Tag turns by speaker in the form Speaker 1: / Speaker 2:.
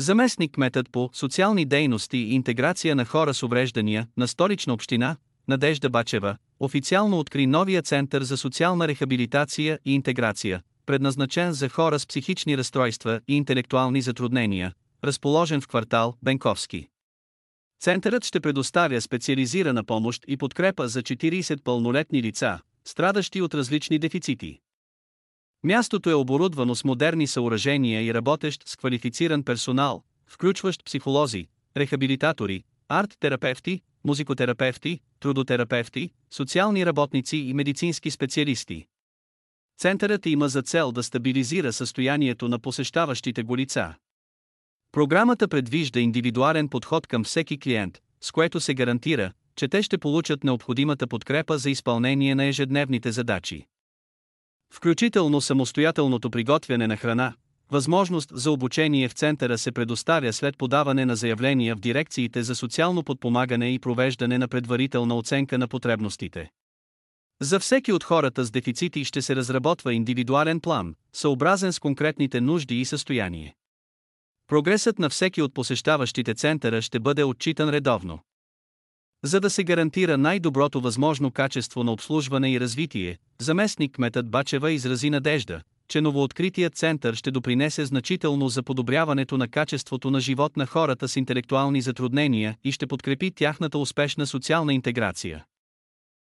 Speaker 1: Заместник кметът по социални дейности и интеграция на хора с увреждания на столична община, Надежда Бачева, официално откри новия център за социална рехабилитация и интеграция, предназначен за хора с психични разстройства и интелектуални затруднения, разположен в квартал Бенковски. Центърът ще предоставя специализирана помощ и подкрепа за 40 пълнолетни лица, страдащи от различни дефицити. Мястото е оборудвано с модерни съоръжения и работещ с квалифициран персонал, включващ психолози, рехабилитатори, арт-терапевти, музикотерапевти, трудотерапевти, социални работници и медицински специалисти. Центърът има за цел да стабилизира състоянието на посещаващите го лица. Програмата предвижда индивидуален подход към всеки клиент, с което се гарантира, че те ще получат необходимата подкрепа за изпълнение на ежедневните задачи. Включително самостоятелното приготвяне на храна, възможност за обучение в центъра се предоставя след подаване на заявления в дирекциите за социално подпомагане и провеждане на предварителна оценка на потребностите. За всеки от хората с дефицити ще се разработва индивидуален план, съобразен с конкретните нужди и състояние. Прогресът на всеки от посещаващите центъра ще бъде отчитан редовно. За да се гарантира най-доброто възможно качество на обслужване и развитие, заместник кметът Бачева изрази надежда, че новооткритият център ще допринесе значително за подобряването на качеството на живот на хората с интелектуални затруднения и ще подкрепи тяхната успешна социална интеграция.